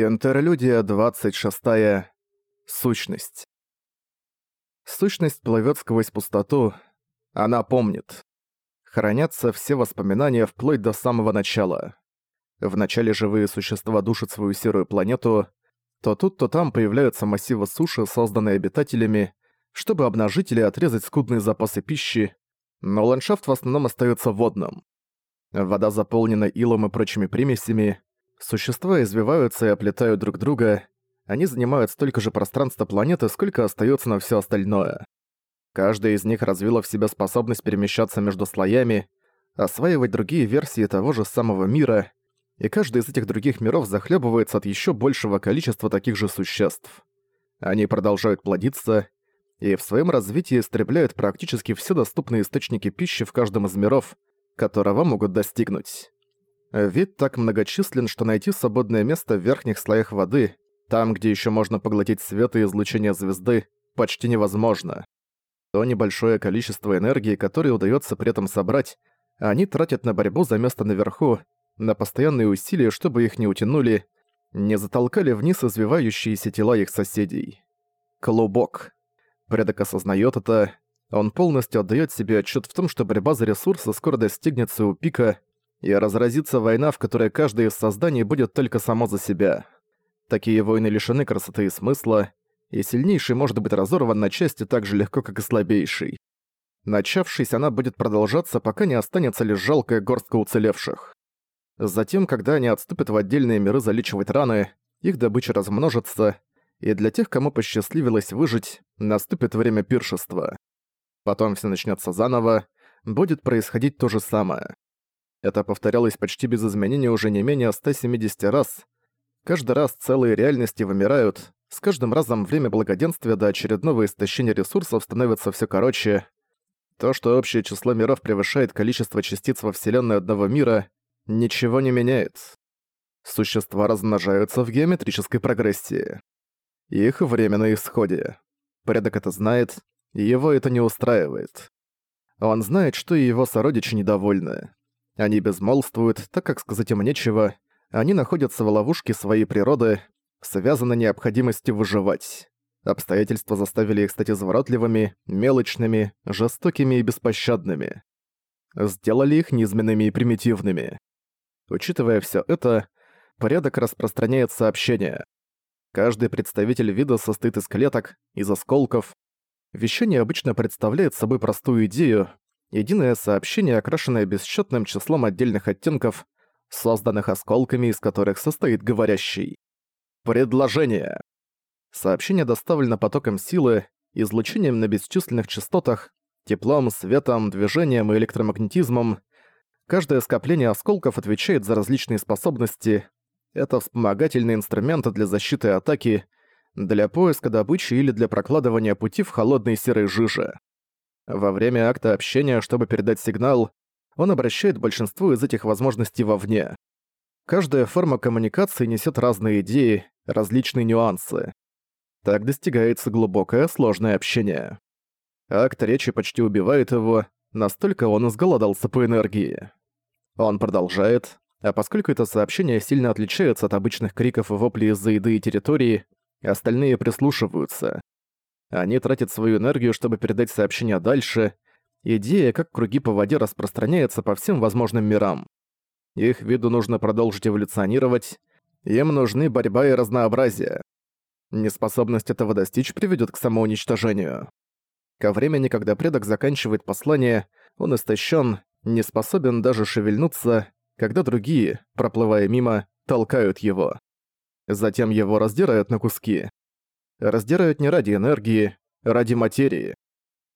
Интерлюдия 26. Сущность. Сущность плывет сквозь пустоту. Она помнит. Хранятся все воспоминания вплоть до самого начала. Вначале живые существа душат свою серую планету, то тут, то там появляются массивы суши, созданные обитателями, чтобы обнажить или отрезать скудные запасы пищи, но ландшафт в основном остается водным. Вода заполнена илом и прочими примесями, Существа извиваются и оплетают друг друга. Они занимают столько же пространства планеты, сколько остается на все остальное. Каждая из них развила в себе способность перемещаться между слоями, осваивать другие версии того же самого мира, и каждый из этих других миров захлебывается от еще большего количества таких же существ. Они продолжают плодиться, и в своем развитии истребляют практически все доступные источники пищи в каждом из миров, которого могут достигнуть. Вид так многочислен, что найти свободное место в верхних слоях воды, там, где еще можно поглотить свет и излучение звезды, почти невозможно. То небольшое количество энергии, которое удается при этом собрать, они тратят на борьбу за место наверху, на постоянные усилия, чтобы их не утянули, не затолкали вниз извивающиеся тела их соседей. Клубок. Предок осознает это, он полностью отдает себе отчет в том, что борьба за ресурсы скоро достигнет своего пика, и разразится война, в которой каждое из созданий будет только само за себя. Такие войны лишены красоты и смысла, и сильнейший может быть разорван на части так же легко, как и слабейший. Начавшись, она будет продолжаться, пока не останется лишь жалкая горстка уцелевших. Затем, когда они отступят в отдельные миры залечивать раны, их добыча размножится, и для тех, кому посчастливилось выжить, наступит время пиршества. Потом все начнется заново, будет происходить то же самое. Это повторялось почти без изменения уже не менее 170 раз. Каждый раз целые реальности вымирают, с каждым разом время благоденствия до очередного истощения ресурсов становится все короче. То, что общее число миров превышает количество частиц во Вселенной одного мира, ничего не меняет. Существа размножаются в геометрической прогрессии. Их время на исходе. Порядок это знает, и его это не устраивает. Он знает, что и его сородичи недовольны. Они безмолвствуют, так как сказать им нечего, они находятся в ловушке своей природы, связаны необходимостью выживать. Обстоятельства заставили их стать изворотливыми, мелочными, жестокими и беспощадными. Сделали их низменными и примитивными. Учитывая все это, порядок распространяет сообщения. Каждый представитель вида состоит из клеток, из осколков. Вещание обычно представляет собой простую идею, единое сообщение, окрашенное бесчетным числом отдельных оттенков, созданных осколками, из которых состоит говорящий. Предложение. Сообщение доставлено потоком силы, излучением на бесчисленных частотах, теплом, светом, движением и электромагнетизмом. Каждое скопление осколков отвечает за различные способности. Это вспомогательные инструменты для защиты и атаки, для поиска добычи или для прокладывания пути в холодной серой жиже. Во время акта общения, чтобы передать сигнал, он обращает большинство из этих возможностей вовне. Каждая форма коммуникации несет разные идеи, различные нюансы. Так достигается глубокое, сложное общение. Акт речи почти убивает его, настолько он изголодался по энергии. Он продолжает, а поскольку это сообщение сильно отличается от обычных криков и воплей из-за еды и территории, остальные прислушиваются. Они тратят свою энергию, чтобы передать сообщение дальше. Идея, как круги по воде, распространяется по всем возможным мирам. Их виду нужно продолжить эволюционировать. Им нужны борьба и разнообразие. Неспособность этого достичь приведет к самоуничтожению. Ко времени, когда предок заканчивает послание, он истощен, не способен даже шевельнуться, когда другие, проплывая мимо, толкают его. Затем его раздирают на куски раздирают не ради энергии, ради материи.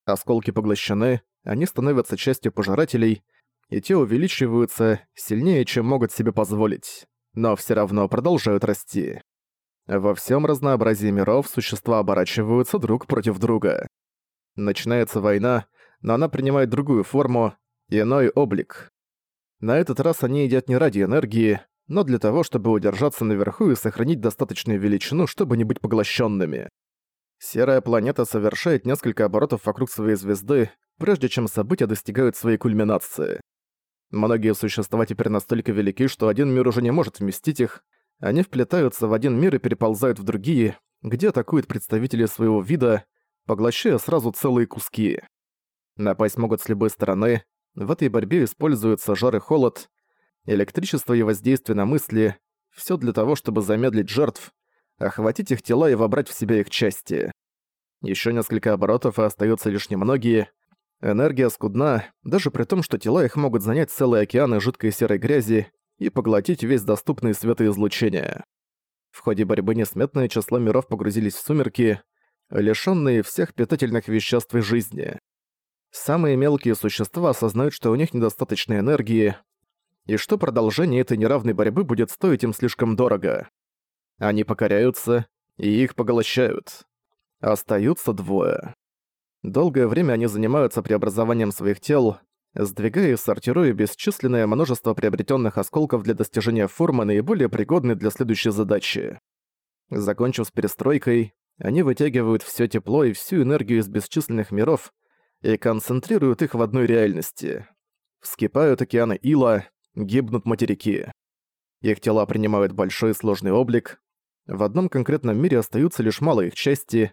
Осколки поглощены, они становятся частью пожирателей, и те увеличиваются сильнее, чем могут себе позволить, но все равно продолжают расти. Во всем разнообразии миров существа оборачиваются друг против друга. Начинается война, но она принимает другую форму, иной облик. На этот раз они едят не ради энергии, но для того, чтобы удержаться наверху и сохранить достаточную величину, чтобы не быть поглощенными. Серая планета совершает несколько оборотов вокруг своей звезды, прежде чем события достигают своей кульминации. Многие существа теперь настолько велики, что один мир уже не может вместить их, Они вплетаются в один мир и переползают в другие, где атакуют представители своего вида, поглощая сразу целые куски. Напасть могут с любой стороны, в этой борьбе используются жар и холод, электричество и воздействие на мысли, все для того, чтобы замедлить жертв, охватить их тела и вобрать в себя их части. Еще несколько оборотов, и остаются лишь немногие. Энергия скудна, даже при том, что тела их могут занять целые океаны жидкой серой грязи и поглотить весь доступный светоизлучение. В ходе борьбы несметное число миров погрузились в сумерки, лишённые всех питательных веществ и жизни. Самые мелкие существа осознают, что у них недостаточно энергии, и что продолжение этой неравной борьбы будет стоить им слишком дорого. Они покоряются, и их поглощают. Остаются двое. Долгое время они занимаются преобразованием своих тел, сдвигая и сортируя бесчисленное множество приобретенных осколков для достижения формы, наиболее пригодной для следующей задачи. Закончив с перестройкой, они вытягивают все тепло и всю энергию из бесчисленных миров и концентрируют их в одной реальности. Вскипают океаны Ила, гибнут материки. Их тела принимают большой сложный облик. В одном конкретном мире остаются лишь малые их части.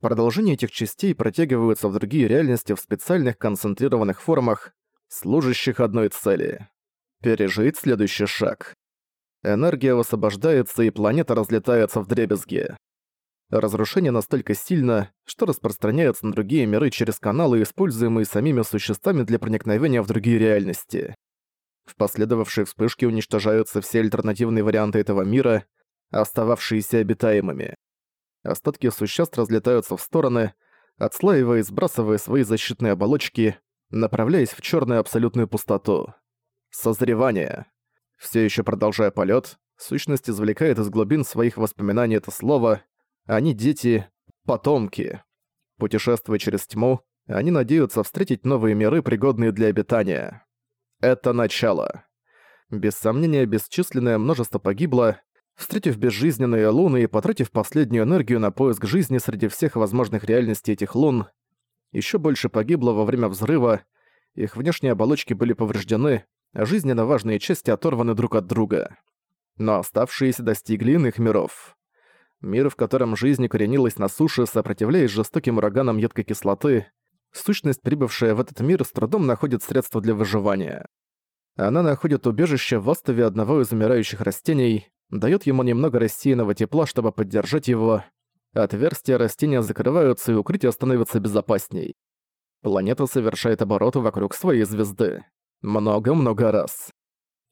Продолжение этих частей протягиваются в другие реальности в специальных концентрированных формах, служащих одной цели — пережить следующий шаг. Энергия высвобождается, и планета разлетается в дребезги. Разрушение настолько сильно, что распространяется на другие миры через каналы, используемые самими существами для проникновения в другие реальности. В последовавшей вспышке уничтожаются все альтернативные варианты этого мира, остававшиеся обитаемыми. Остатки существ разлетаются в стороны, отслаивая и сбрасывая свои защитные оболочки, направляясь в черную абсолютную пустоту. Созревание. Все еще продолжая полет, сущность извлекает из глубин своих воспоминаний это слово. Они дети, потомки. Путешествуя через тьму, они надеются встретить новые миры, пригодные для обитания. Это начало. Без сомнения, бесчисленное множество погибло, встретив безжизненные луны и потратив последнюю энергию на поиск жизни среди всех возможных реальностей этих лун. Еще больше погибло во время взрыва, их внешние оболочки были повреждены, а жизненно важные части оторваны друг от друга. Но оставшиеся достигли иных миров. Мир, в котором жизнь укоренилась на суше, сопротивляясь жестоким ураганам едкой кислоты, сущность, прибывшая в этот мир, с трудом находит средства для выживания. Она находит убежище в острове одного из умирающих растений, дает ему немного рассеянного тепла, чтобы поддержать его. Отверстия растения закрываются, и укрытие становится безопасней. Планета совершает обороты вокруг своей звезды. Много-много раз.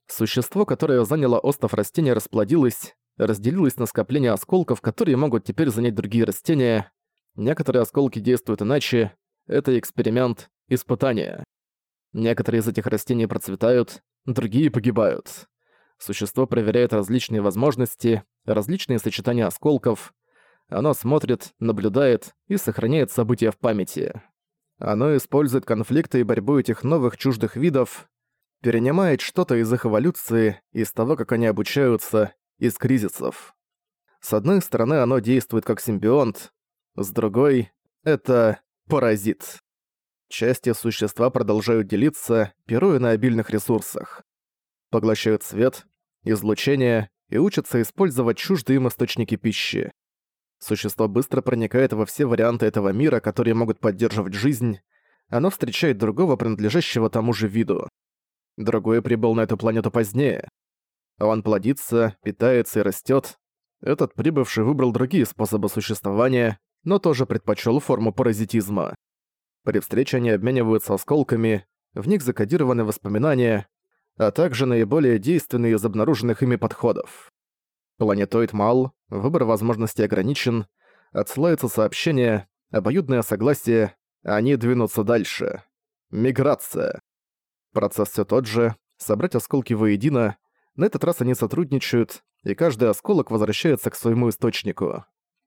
Существо, которое заняло остров растения, расплодилось, разделилось на скопление осколков, которые могут теперь занять другие растения. Некоторые осколки действуют иначе. Это эксперимент, испытание. Некоторые из этих растений процветают, другие погибают. Существо проверяет различные возможности, различные сочетания осколков. Оно смотрит, наблюдает и сохраняет события в памяти. Оно использует конфликты и борьбу этих новых чуждых видов, перенимает что-то из их эволюции, из того, как они обучаются, из кризисов. С одной стороны, оно действует как симбионт, с другой — это паразит. Части существа продолжают делиться, пируя на обильных ресурсах. Поглощают свет, излучение и учатся использовать чуждые им источники пищи. Существо быстро проникает во все варианты этого мира, которые могут поддерживать жизнь. Оно встречает другого, принадлежащего тому же виду. Другой прибыл на эту планету позднее. Он плодится, питается и растет. Этот прибывший выбрал другие способы существования, но тоже предпочел форму паразитизма. При встрече они обмениваются осколками, в них закодированы воспоминания, а также наиболее действенные из обнаруженных ими подходов. Планетоид мал, выбор возможностей ограничен, отсылается сообщение, обоюдное согласие, они двинутся дальше. Миграция. Процесс все тот же, собрать осколки воедино, на этот раз они сотрудничают, и каждый осколок возвращается к своему источнику.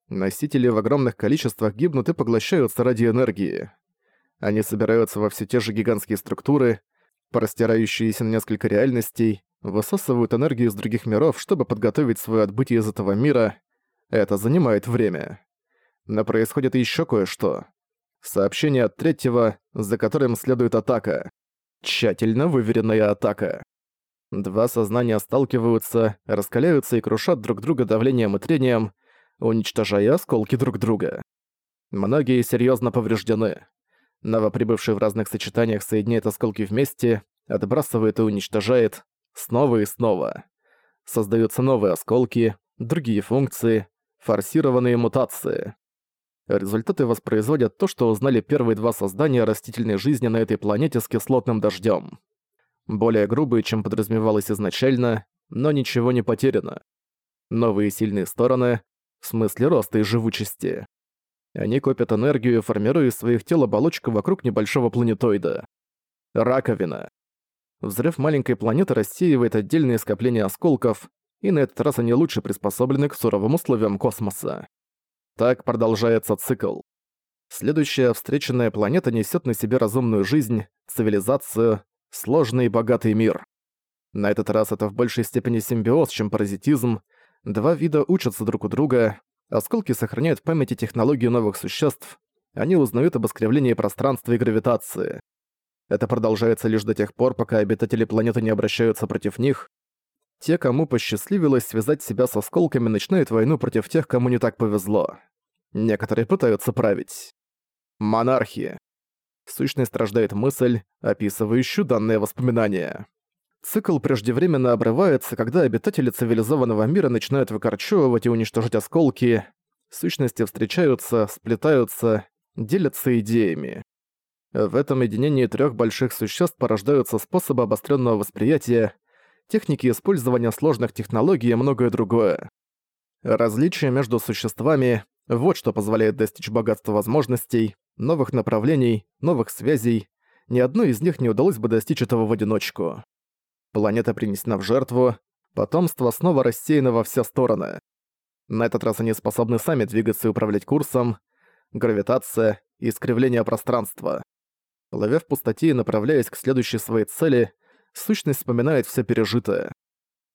Носители в огромных количествах гибнут и поглощаются ради энергии. Они собираются во все те же гигантские структуры, простирающиеся на несколько реальностей, высасывают энергию из других миров, чтобы подготовить свое отбытие из этого мира. Это занимает время. Но происходит еще кое-что. Сообщение от третьего, за которым следует атака. Тщательно выверенная атака. Два сознания сталкиваются, раскаляются и крушат друг друга давлением и трением, уничтожая осколки друг друга. Многие серьезно повреждены. Новоприбывший в разных сочетаниях соединяет осколки вместе, отбрасывает и уничтожает, снова и снова. Создаются новые осколки, другие функции, форсированные мутации. Результаты воспроизводят то, что узнали первые два создания растительной жизни на этой планете с кислотным дождем. Более грубые, чем подразумевалось изначально, но ничего не потеряно. Новые сильные стороны, в смысле роста и живучести. Они копят энергию, формируя из своих тел оболочку вокруг небольшого планетоида. Раковина. Взрыв маленькой планеты рассеивает отдельные скопления осколков, и на этот раз они лучше приспособлены к суровым условиям космоса. Так продолжается цикл. Следующая встреченная планета несет на себе разумную жизнь, цивилизацию, сложный и богатый мир. На этот раз это в большей степени симбиоз, чем паразитизм. Два вида учатся друг у друга, осколки сохраняют в памяти технологии новых существ, они узнают об искривлении пространства и гравитации. Это продолжается лишь до тех пор, пока обитатели планеты не обращаются против них. Те, кому посчастливилось связать себя с осколками, начинают войну против тех, кому не так повезло. Некоторые пытаются править. Монархия. Сущность рождает мысль, описывающую данное воспоминание. Цикл преждевременно обрывается, когда обитатели цивилизованного мира начинают выкорчевывать и уничтожать осколки, сущности встречаются, сплетаются, делятся идеями. В этом единении трех больших существ порождаются способы обостренного восприятия, техники использования сложных технологий и многое другое. Различия между существами – вот что позволяет достичь богатства возможностей, новых направлений, новых связей. Ни одной из них не удалось бы достичь этого в одиночку. Планета принесена в жертву, потомство снова рассеяно во все стороны. На этот раз они способны сами двигаться и управлять курсом, гравитация, искривление пространства. Ловя в пустоте и направляясь к следующей своей цели, сущность вспоминает все пережитое.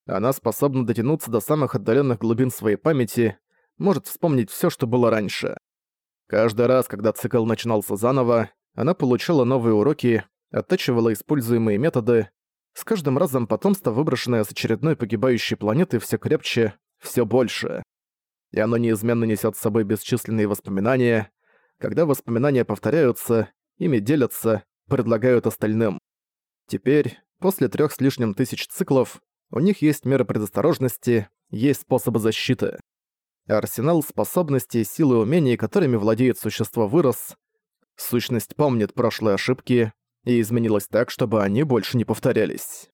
Она способна дотянуться до самых отдаленных глубин своей памяти, может вспомнить все, что было раньше. Каждый раз, когда цикл начинался заново, она получала новые уроки, оттачивала используемые методы. С каждым разом потомство, выброшенное с очередной погибающей планеты, все крепче, все больше. И оно неизменно несет с собой бесчисленные воспоминания. Когда воспоминания повторяются, ими делятся, предлагают остальным. Теперь, после трех с лишним тысяч циклов, у них есть меры предосторожности, есть способы защиты. Арсенал способностей, силы и умений, которыми владеет существо, вырос. Сущность помнит прошлые ошибки и изменилась так, чтобы они больше не повторялись.